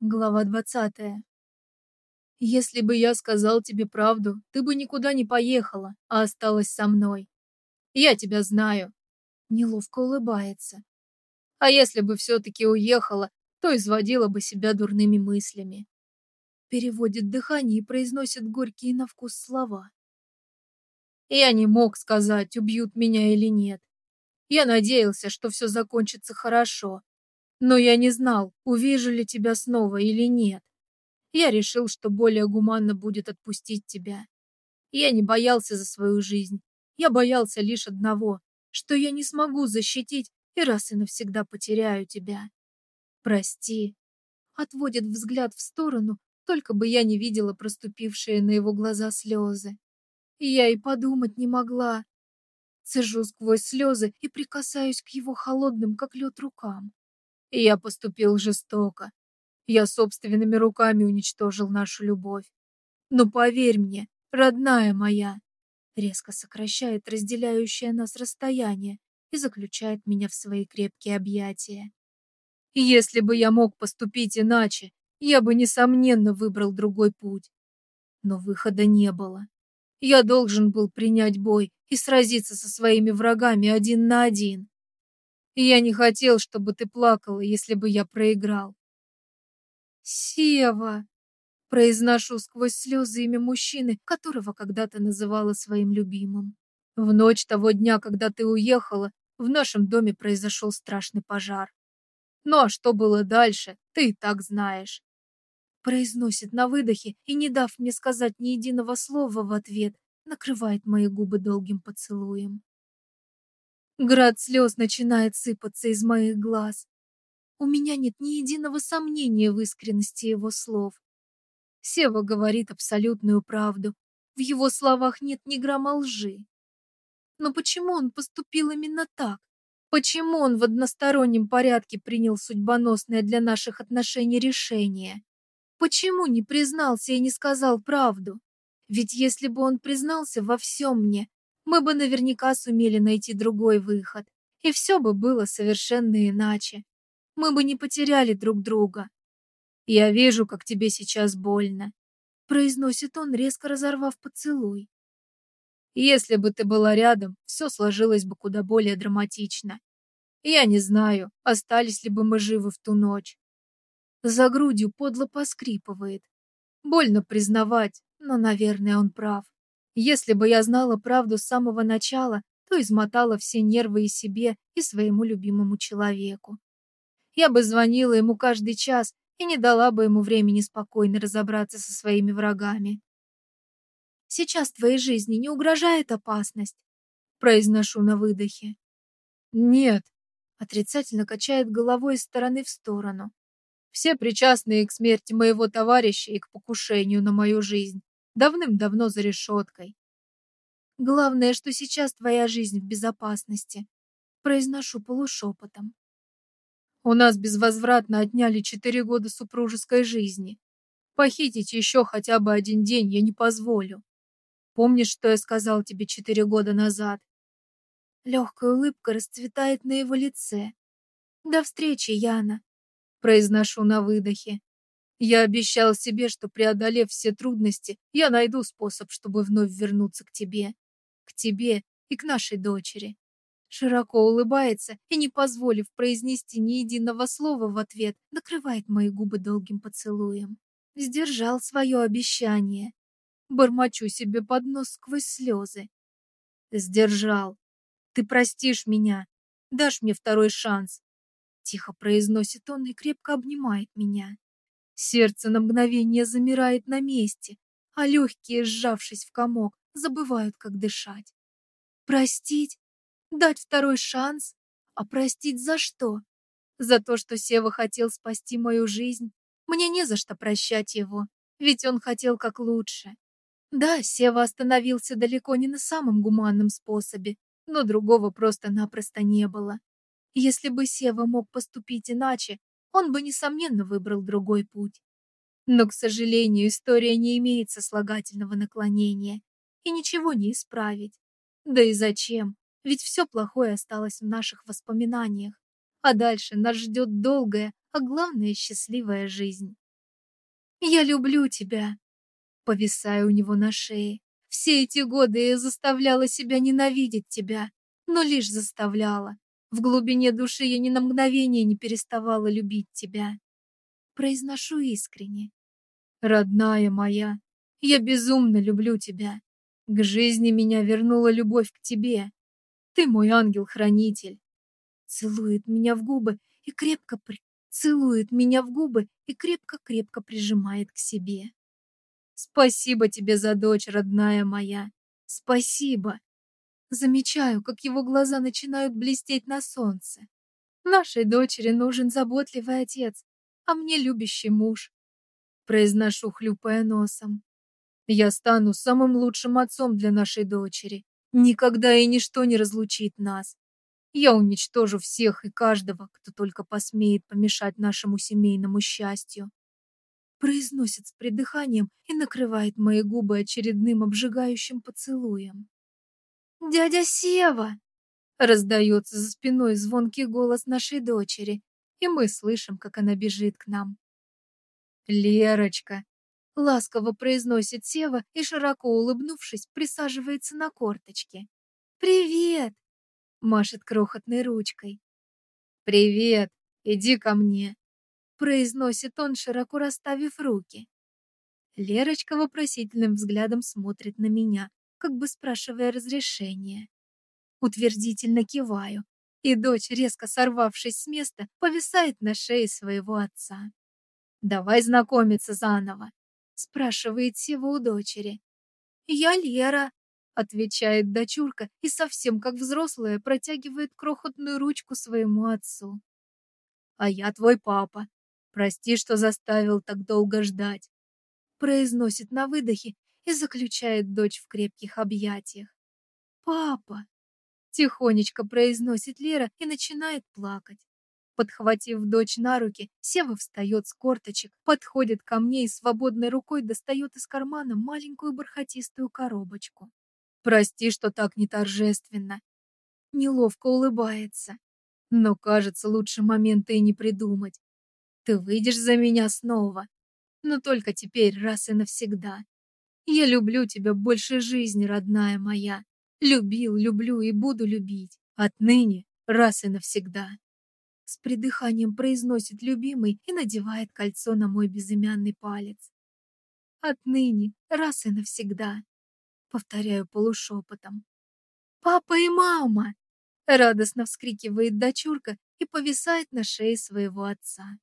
Глава двадцатая. Если бы я сказал тебе правду, ты бы никуда не поехала, а осталась со мной. Я тебя знаю. Неловко улыбается. А если бы все-таки уехала, то изводила бы себя дурными мыслями. Переводит дыхание и произносит горькие на вкус слова. Я не мог сказать, убьют меня или нет. Я надеялся, что все закончится хорошо, но я не знал, увижу ли тебя снова или нет. Я решил, что более гуманно будет отпустить тебя. Я не боялся за свою жизнь. Я боялся лишь одного, что я не смогу защитить и раз и навсегда потеряю тебя. Прости. Отводит взгляд в сторону, только бы я не видела проступившие на его глаза слезы. Я и подумать не могла. Цежу сквозь слезы и прикасаюсь к его холодным, как лед, рукам. Я поступил жестоко. Я собственными руками уничтожил нашу любовь. Но поверь мне, родная моя, резко сокращает разделяющее нас расстояние и заключает меня в свои крепкие объятия. Если бы я мог поступить иначе, я бы, несомненно, выбрал другой путь. Но выхода не было. Я должен был принять бой и сразиться со своими врагами один на один. И я не хотел, чтобы ты плакала, если бы я проиграл. Сева! Произношу сквозь слезы имя мужчины, которого когда-то называла своим любимым. В ночь того дня, когда ты уехала, в нашем доме произошел страшный пожар. Ну а что было дальше, ты и так знаешь. Произносит на выдохе и, не дав мне сказать ни единого слова в ответ, накрывает мои губы долгим поцелуем. Град слез начинает сыпаться из моих глаз. У меня нет ни единого сомнения в искренности его слов. Сева говорит абсолютную правду. В его словах нет ни грамма лжи. Но почему он поступил именно так? Почему он в одностороннем порядке принял судьбоносное для наших отношений решение? Почему не признался и не сказал правду? Ведь если бы он признался во всем мне, мы бы наверняка сумели найти другой выход, и все бы было совершенно иначе. Мы бы не потеряли друг друга. Я вижу, как тебе сейчас больно, произносит он, резко разорвав поцелуй. Если бы ты была рядом, все сложилось бы куда более драматично. Я не знаю, остались ли бы мы живы в ту ночь. За грудью подло поскрипывает. Больно признавать, но, наверное, он прав. Если бы я знала правду с самого начала, то измотала все нервы и себе, и своему любимому человеку. Я бы звонила ему каждый час и не дала бы ему времени спокойно разобраться со своими врагами. «Сейчас твоей жизни не угрожает опасность», — произношу на выдохе. «Нет», — отрицательно качает головой из стороны в сторону. «Все причастные к смерти моего товарища и к покушению на мою жизнь давным-давно за решеткой. Главное, что сейчас твоя жизнь в безопасности, произношу полушепотом. У нас безвозвратно отняли четыре года супружеской жизни. Похитить еще хотя бы один день я не позволю. Помнишь, что я сказал тебе четыре года назад? Легкая улыбка расцветает на его лице. До встречи, Яна, произношу на выдохе. Я обещал себе, что преодолев все трудности, я найду способ, чтобы вновь вернуться к тебе. К тебе и к нашей дочери. Широко улыбается и, не позволив произнести ни единого слова в ответ, накрывает мои губы долгим поцелуем. Сдержал свое обещание. Бормочу себе под нос сквозь слезы. Сдержал. Ты простишь меня. Дашь мне второй шанс. Тихо произносит он и крепко обнимает меня. Сердце на мгновение замирает на месте, а легкие, сжавшись в комок, забывают, как дышать. Простить? Дать второй шанс? А простить за что? За то, что Сева хотел спасти мою жизнь? Мне не за что прощать его, ведь он хотел как лучше. Да, Сева остановился далеко не на самом гуманном способе, но другого просто-напросто не было. Если бы Сева мог поступить иначе, он бы, несомненно, выбрал другой путь. Но, к сожалению, история не имеет сослагательного наклонения, и ничего не исправить. Да и зачем? Ведь все плохое осталось в наших воспоминаниях, а дальше нас ждет долгая, а главное счастливая жизнь. Я люблю тебя. Повисаю у него на шее. Все эти годы я заставляла себя ненавидеть тебя, но лишь заставляла. В глубине души я ни на мгновение не переставала любить тебя. Произношу искренне. Родная моя, я безумно люблю тебя. К жизни меня вернула любовь к тебе. Ты мой ангел-хранитель. Целует меня в губы и крепко при... целует меня в губы и крепко-крепко прижимает к себе. Спасибо тебе за дочь, родная моя. Спасибо. Замечаю, как его глаза начинают блестеть на солнце. Нашей дочери нужен заботливый отец, а мне любящий муж. Произношу, хлюпая носом. Я стану самым лучшим отцом для нашей дочери. Никогда и ничто не разлучит нас. Я уничтожу всех и каждого, кто только посмеет помешать нашему семейному счастью. Произносит с придыханием и накрывает мои губы очередным обжигающим поцелуем. «Дядя Сева!» Раздается за спиной звонкий голос нашей дочери, и мы слышим, как она бежит к нам. «Лерочка!» Ласково произносит Сева и, широко улыбнувшись, присаживается на корточке. «Привет!» Машет крохотной ручкой. «Привет! Иди ко мне!» Произносит он, широко расставив руки. Лерочка вопросительным взглядом смотрит на меня, как бы спрашивая разрешения. Утвердительно киваю, и дочь, резко сорвавшись с места, повисает на шее своего отца. «Давай знакомиться заново», спрашивает Сева у дочери. «Я Лера», — отвечает дочурка и совсем как взрослая протягивает крохотную ручку своему отцу. «А я твой папа. Прости, что заставил так долго ждать», — произносит на выдохе и заключает дочь в крепких объятиях. «Папа!» — тихонечко произносит Лера и начинает плакать. Подхватив дочь на руки, Сева встает с корточек, подходит ко мне и свободной рукой достает из кармана маленькую бархатистую коробочку. «Прости, что так не торжественно». Неловко улыбается. Но, кажется, лучше момента и не придумать. Ты выйдешь за меня снова. Но только теперь, раз и навсегда. Я люблю тебя больше жизни, родная моя. Любил, люблю и буду любить. Отныне, раз и навсегда. С придыханием произносит любимый и надевает кольцо на мой безымянный палец. Отныне, раз и навсегда. Повторяю полушепотом. «Папа и мама!» Радостно вскрикивает дочурка и повисает на шее своего отца.